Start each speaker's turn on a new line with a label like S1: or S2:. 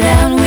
S1: down.